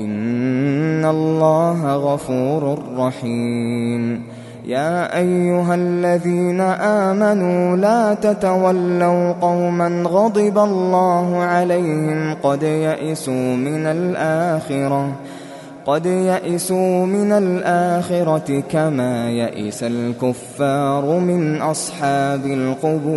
إن الله غفور رحيم. يا أيها الذين آمنوا لا تتولوا قوما غضب الله عليهم قد يئسوا من الآخرة قد يئسوا من الآخرة كما يئس الكفار من أصحاب القبور.